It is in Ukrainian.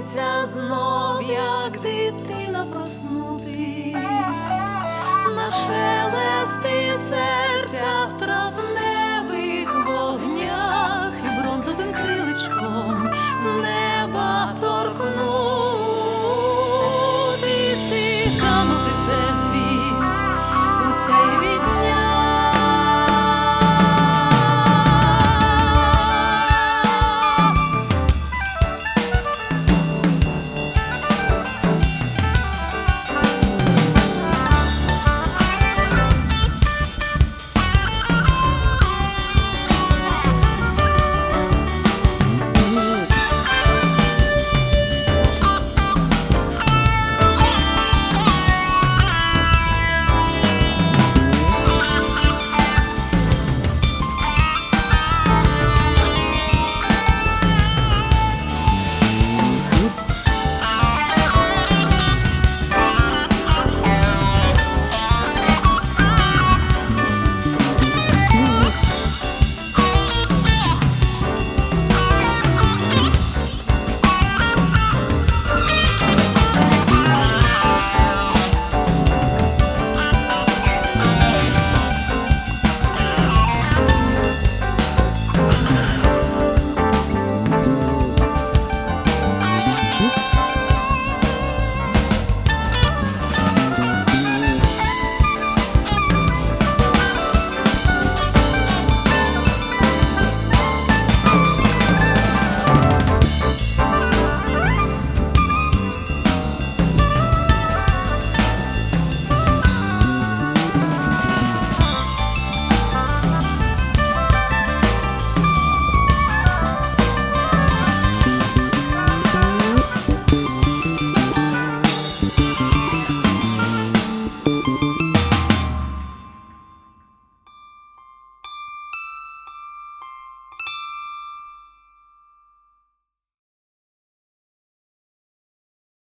Хочеться знов, як дитина проснутись, на шелести серце.